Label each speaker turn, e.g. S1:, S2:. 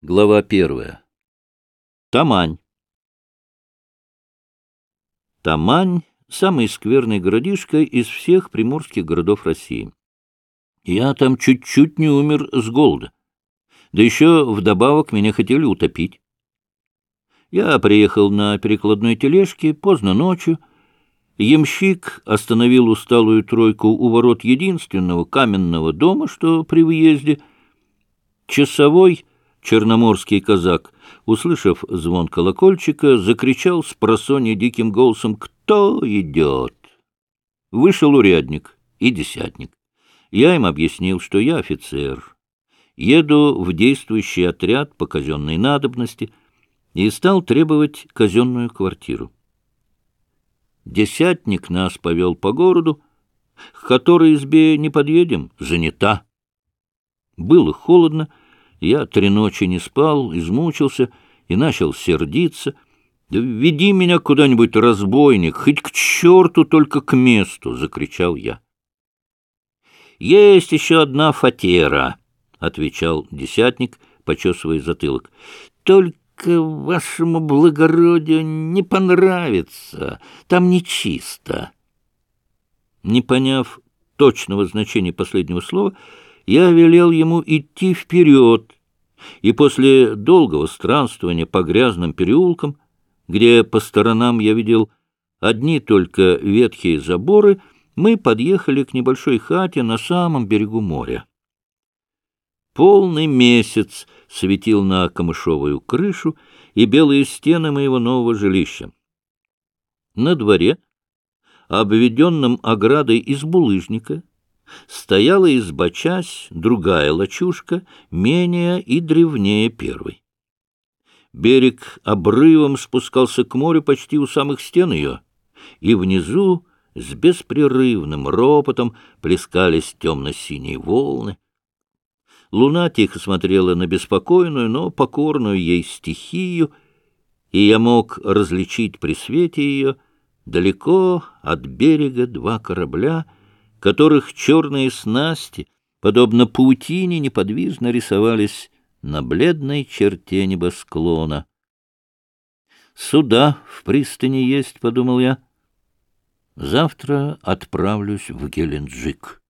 S1: Глава первая. Тамань. Тамань — самый скверный городишко из всех приморских городов России. Я там чуть-чуть не умер с голода. Да еще вдобавок меня хотели утопить. Я приехал на перекладной тележке поздно ночью. Ямщик остановил усталую тройку у ворот единственного каменного дома, что при въезде. Часовой — Черноморский казак, услышав звон колокольчика, закричал с просонья диким голосом «Кто идет?». Вышел урядник и десятник. Я им объяснил, что я офицер. Еду в действующий отряд по казенной надобности и стал требовать казенную квартиру. Десятник нас повел по городу, к которой избе не подъедем, занята. Было холодно, я три ночи не спал, измучился и начал сердиться. «Да веди меня куда-нибудь, разбойник, хоть к черту, только к месту!» — закричал я. «Есть еще одна фатера», — отвечал десятник, почесывая затылок. «Только вашему благородию не понравится, там нечисто». Не поняв точного значения последнего слова, я велел ему идти вперед, и после долгого странствования по грязным переулкам, где по сторонам я видел одни только ветхие заборы, мы подъехали к небольшой хате на самом берегу моря. Полный месяц светил на камышовую крышу и белые стены моего нового жилища. На дворе, обведенном оградой из булыжника, стояла избочась другая лачушка, менее и древнее первой. Берег обрывом спускался к морю почти у самых стен ее, и внизу с беспрерывным ропотом плескались темно-синие волны. Луна тихо смотрела на беспокойную, но покорную ей стихию, и я мог различить при свете ее далеко от берега два корабля — которых черные снасти, подобно паутине, неподвижно рисовались на бледной черте небосклона. «Суда в пристани есть», — подумал я. «Завтра отправлюсь в Геленджик».